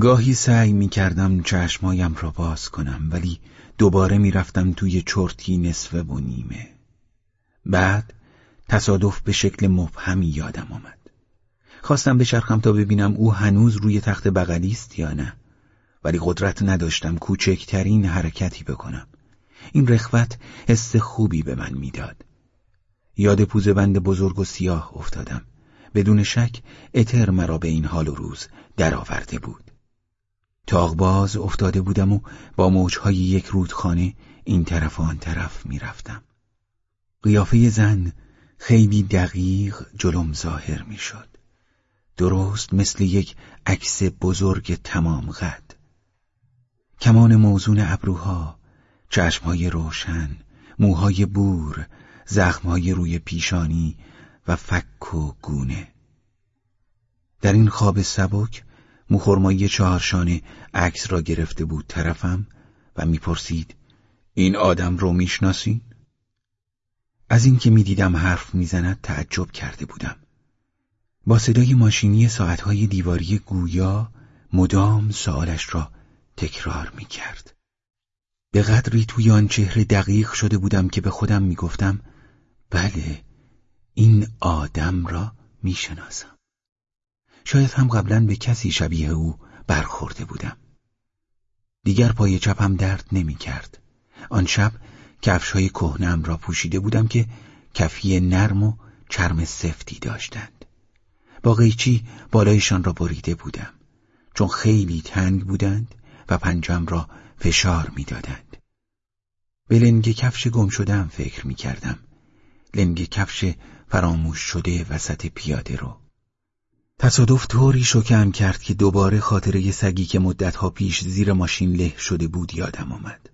گاهی سعی می کردم چشمایم را باز کنم ولی دوباره می رفتم توی چرتی نصف و نیمه. بعد تصادف به شکل مبهمی یادم آمد. خواستم بچرخم تا ببینم او هنوز روی تخت بغلی است یا نه ولی قدرت نداشتم کوچکترین حرکتی بکنم. این رخوت حس خوبی به من می‌داد. یاد پوزه بند بزرگ و سیاه افتادم. بدون شک اتر مرا به این حال و روز درآورده بود. تاغباز افتاده بودم و با موجهای یک رودخانه این طرف و آن طرف می‌رفتم. قیافه زن خیلی دقیق جلوم ظاهر می‌شد. درست مثل یک عکس بزرگ تمام قد. کمان موزون ابروها چشمهای روشن موهای بور زخمهای روی پیشانی و فک و گونه. در این خواب سبک موخرمایی چهارشانه عکس را گرفته بود طرفم و می‌پرسید این آدم رو می‌شناسین؟ از اینکه می‌دیدم حرف می‌زند تعجب کرده بودم با صدای ماشینی ساعتهای دیواری گویا مدام سوالش را تکرار می کرد. به قدری توی آن چهره دقیق شده بودم که به خودم می گفتم بله این آدم را می شناسم. شاید هم قبلا به کسی شبیه او برخورده بودم. دیگر پای چپم درد نمی کرد. آن شب کفش های کهنم را پوشیده بودم که کفی نرم و چرم سفتی داشتند. با قیچی بالایشان را بریده بودم. چون خیلی تنگ بودند و پنجم را فشار می‌دادند. به لنگ کفش گم شدم فکر می کردم. لنگ کفش فراموش شده وسط پیاده رو. تصادف طوری شکم کرد که دوباره خاطره سگی که مدتها پیش زیر ماشین له شده بود یادم آمد.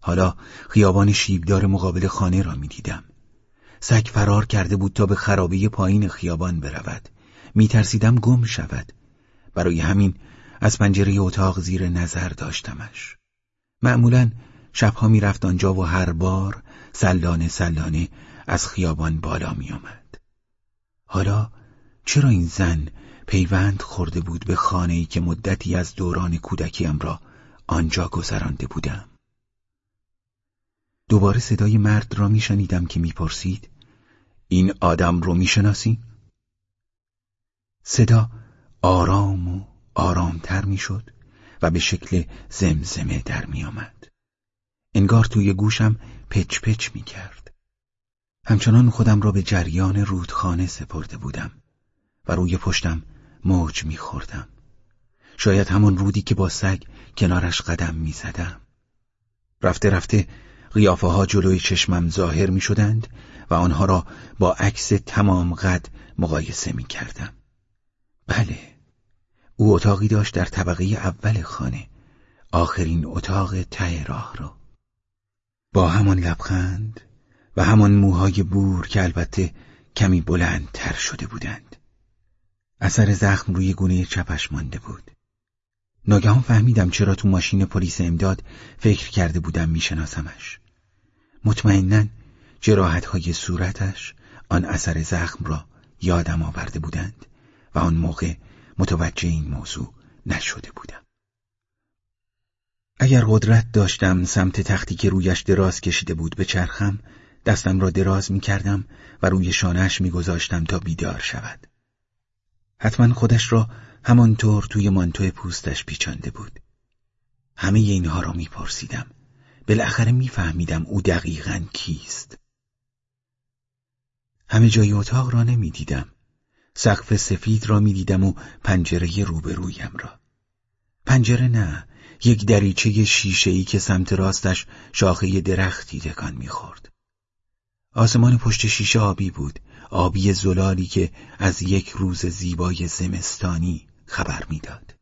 حالا خیابان شیبدار مقابل خانه را می دیدم. سگ فرار کرده بود تا به خرابه پایین خیابان برود. می ترسیدم گم شود. برای همین از پنجره اتاق زیر نظر داشتمش معمولا شبها می‌رفت آنجا و هر بار سلانه سلانه از خیابان بالا می آمد. حالا چرا این زن پیوند خورده بود به خانه ای که مدتی از دوران کودکیم را آنجا گذرانده بودم دوباره صدای مرد را میشنیدم که می‌پرسید این آدم رو می‌شناسی؟ صدا آرام و آرامتر می‌شد و به شکل زمزمه در میآمد. انگار توی گوشم پچ پچ می کرد. همچنان خودم را به جریان رودخانه سپرده بودم و روی پشتم موج می خوردم. شاید همون رودی که با سگ کنارش قدم می زدم. رفته رفته قیافه ها جلوی چشمم ظاهر می شدند و آنها را با عکس تمام قد مقایسه می کردم. بله او اتاقی داشت در طبقه اول خانه آخرین اتاق ته راه رو با همان لبخند و همان موهای بور که البته کمی بلندتر شده بودند اثر زخم روی گونه چپش مانده بود. ناگهان فهمیدم چرا تو ماشین پلیس امداد فکر کرده بودم میشناسمش. مطمئنا جراحت های صورتش آن اثر زخم را یادم آورده بودند و آن موقع متوجه این موضوع نشده بودم. اگر قدرت داشتم سمت تختی که رویش دراز کشیده بود به چرخم دستم را دراز می کردم و روی شانهش می گذاشتم تا بیدار شود. حتما خودش را همانطور توی مانتو پوستش پیچانده بود. همه اینها را می پرسیدم بالاخره میفهمیدم او دقیقا کیست. همه جای اتاق را نمی‌دیدم. سقف سفید را می‌دیدم و پنجره روبرویم را. پنجره نه یک دریچه شیشه‌ای که سمت راستش شاخه درختی تکان می‌خورد. آسمان پشت شیشه آبی بود. آبی زلالی که از یک روز زیبای زمستانی خبر می‌داد.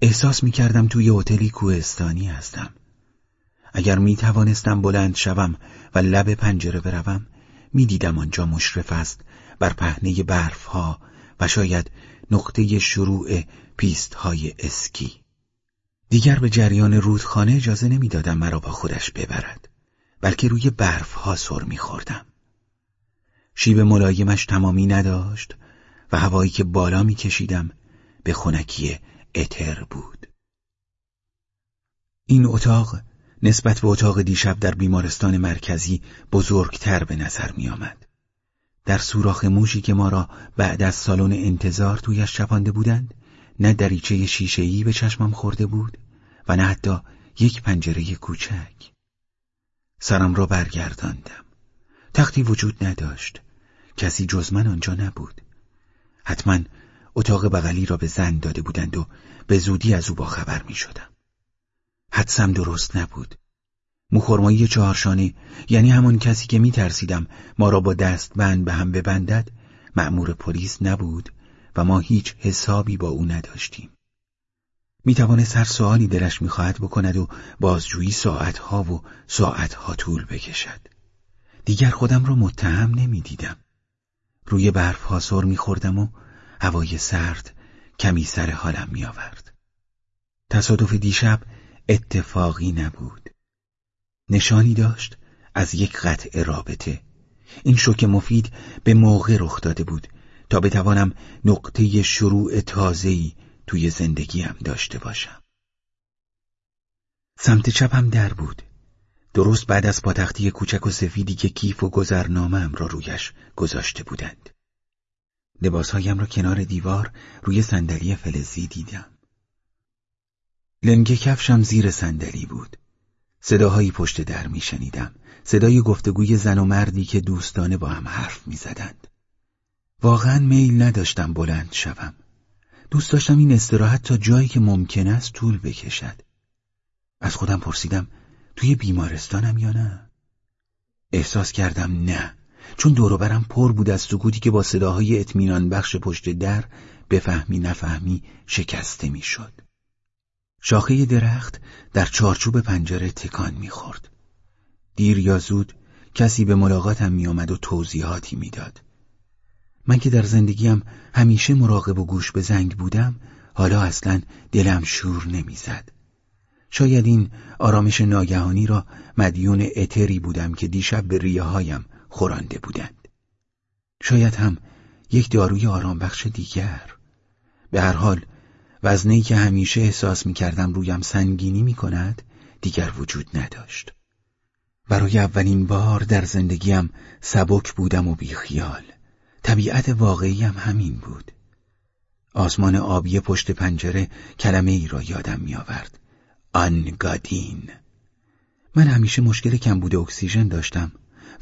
احساس می‌کردم توی هتلی کوهستانی هستم. اگر می توانستم بلند شوم و لب پنجره بروم می‌دیدم آنجا مشرف است بر پهنه برف ها و شاید نقطه شروع پیست های اسکی. دیگر به جریان رودخانه اجازه نمی‌دادم مرا با خودش ببرد بلکه روی برف ها سر میخوردم. شیب ملایمش تمامی نداشت و هوایی که بالا میکشیدم به خونکی اتر بود. این اتاق نسبت به اتاق دیشب در بیمارستان مرکزی بزرگتر به نظر می آمد. در سوراخ موشی که ما را بعد از سالن انتظار تویش چپانده بودند نه دریچه شیشهای به چشمم خورده بود و نه حتی یک پنجره کوچک. سرم را برگرداندم. تختی وجود نداشت. کسی جز من آنجا نبود. حتما اتاق بغلی را به زن داده بودند و به زودی از او با خبر می شدم حدسم درست نبود. مخورمایی چهارشانه یعنی همون کسی که می ترسیدم ما را با دست بند به هم ببندد مأمور پلیس نبود و ما هیچ حسابی با او نداشتیم. می توانست هر سوالی دلش می‌خواهد بکند و بازجویی ساعتها و ساعتها طول بکشد. دیگر خودم را متهم نمی‌دیدم. روی برف ها سر میخوردم و هوای سرد کمی سر حالم میآورد. تصادف دیشب اتفاقی نبود. نشانی داشت از یک قطع رابطه. این شوک مفید به موقع رخ داده بود تا بتوانم نقطه شروع تازه‌ای توی زندگیم داشته باشم. سمت چپم در بود. درست بعد از پاتختی کوچک و سفیدی که کیف و گذرنامه را رویش گذاشته بودند. لباسهایم را کنار دیوار روی صندلی فلزی دیدم. لنگ کفشم زیر صندلی بود. صداهایی پشت در میشنیدم. صدای گفتگوی زن و مردی که دوستانه با هم حرف می‌زدند. واقعا میل نداشتم بلند شوم. دوست داشتم این استراحت تا جایی که ممکن است طول بکشد. از خودم پرسیدم توی بیمارستانم یا نه؟ احساس کردم نه چون دوروبرم پر بود از سکوتی که با صداهای اطمینان بخش پشت در بفهمی نفهمی شکسته می‌شد. شاخه درخت در چارچوب پنجره تکان می‌خورد. دیر یا زود کسی به ملاقاتم میآمد و توضیحاتی می‌داد. من که در زندگیم همیشه مراقب و گوش به زنگ بودم حالا اصلا دلم شور نمی‌زد. شاید این آرامش ناگهانی را مدیون اتری بودم که دیشب به ریه هایم خورانده بودند. شاید هم یک داروی آرام بخش دیگر. به هر حال وزنی که همیشه احساس می کردم رویم سنگینی می کند دیگر وجود نداشت. برای اولین بار در زندگیم سبک بودم و بیخیال. طبیعت واقعی هم همین بود. آسمان آبی پشت پنجره کلمه ای را یادم می آورد. آنگادین من همیشه مشکل کمبود اکسیژن داشتم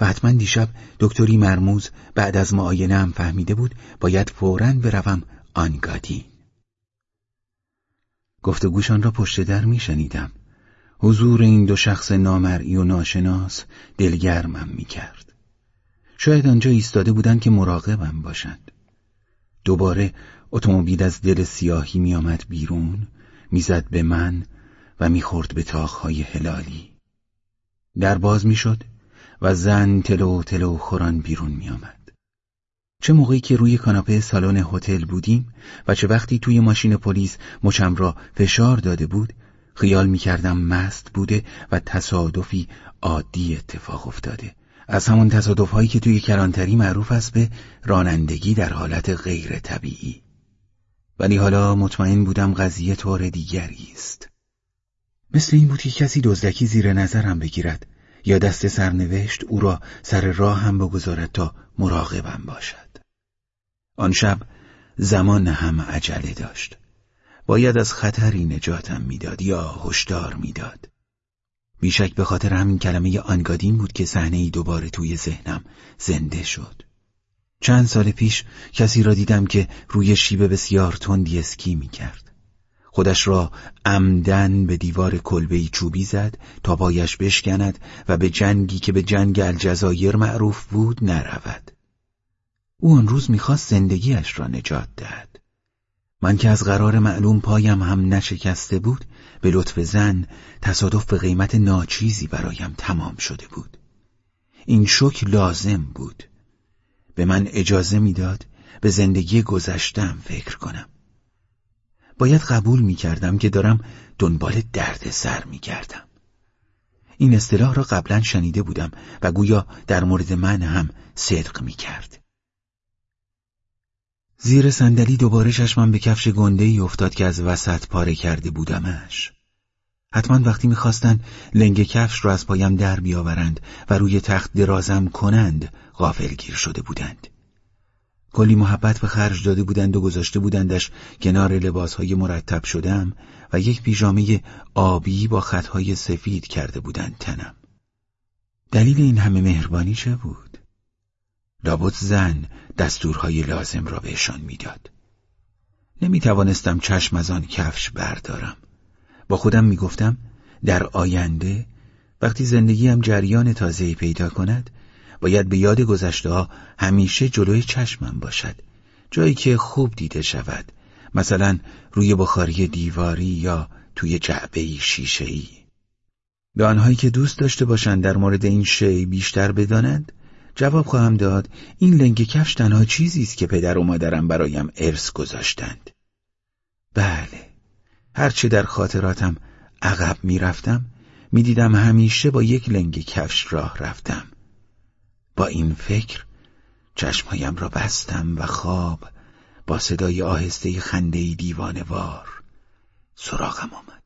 و حتما دیشب دکتری مرموز بعد از معاینه هم فهمیده بود باید فوراً بروم آنگادین گفتگوشان را پشت در می شنیدم. حضور این دو شخص نامرئی و ناشناس دلگرمم می کرد. شاید آنجا ایستاده بودند که مراقبم باشند. دوباره اتومبیل از دل سیاهی می آمد بیرون می‌زد به من و می‌خورد به تاخهای هلالی. در باز می‌شد و زن تلو تلو خوران بیرون میآمد. چه موقعی که روی کاناپه سالن هتل بودیم و چه وقتی توی ماشین پلیس مچم را فشار داده بود خیال می‌کردم مست بوده و تصادفی عادی اتفاق افتاده. از همون تصادف هایی که توی کلانتری معروف است به رانندگی در حالت غیر طبیعی. ولی حالا مطمئن بودم قضیه طور دیگری است. مثل این بود که کسی دزدکی زیر نظرم بگیرد یا دست سرنوشت او را سر راه هم بگذارد تا مراقبم باشد. آن شب زمان هم عجله داشت. باید از خطری نجاتم می‌داد یا هشدار می‌داد. بیشک به خاطر همین کلمه آنگادین بود که صحنه ای دوباره توی ذهنم زنده شد. چند سال پیش کسی را دیدم که روی شیب بسیار تندی اسکی می‌کرد. خودش را عمدن به دیوار کلبهی چوبی زد تا پایش بشکند و به جنگی که به جنگ الجزایر معروف بود نرود. او آن روز می‌خواست زندگیش را نجات دهد. من که از قرار معلوم پایم هم نشکسته بود به لطف زن تصادف به قیمت ناچیزی برایم تمام شده بود. این شک لازم بود. به من اجازه می‌داد به زندگی گذشتم فکر کنم. باید قبول می کردم که دارم دنبال درد سر می کردم. این اصطلاح را قبلا شنیده بودم و گویا در مورد من هم صدق می کرد. زیر صندلی دوباره چشمم به کفش گنده ای افتاد که از وسط پاره کرده بودمش حتما وقتی می‌خواستن لنگ کفش رو از پایم در بیاورند و روی تخت درازم کنند غافلگیر شده بودند کلی محبت به خرج داده بودند و گذاشته بودندش کنار لباسهای مرتب شدم و یک پیژامه آبی با خطهای سفید کرده بودند تنم دلیل این همه مهربانی چه بود؟ لابد زن دستورهای لازم را بهشان می‌داد. نمی توانستم چشم از آن کفش بردارم. با خودم می گفتم در آینده وقتی زندگیم جریان تازهی پیدا کند باید به یاد گذشته ها همیشه جلوی چشمم باشد. جایی که خوب دیده شود. مثلا روی بخاری دیواری یا توی جعبه شیشه به آنهایی که دوست داشته باشند در مورد این شی بیشتر بدانند جواب خواهم داد این لنگ کفش تنها چیزی است که پدر و مادرم برایم ارث گذاشتند. بله هرچه در خاطراتم عقب می‌رفتم می‌دیدم همیشه با یک لنگ کفش راه رفتم. با این فکر چشمهایم را بستم و خواب با صدای آهسته خنده دیوانوار سراغم آمد.